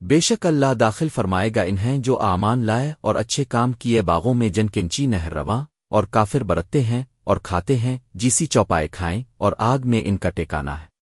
بے شک اللہ داخل فرمائے گا انہیں جو آمان لائے اور اچھے کام کیے باغوں میں جن کنچی نہر رواں اور کافر برتتے ہیں اور کھاتے ہیں، جیسی چوپائے کھائیں اور آگ میں ان کا ٹیکانا ہے۔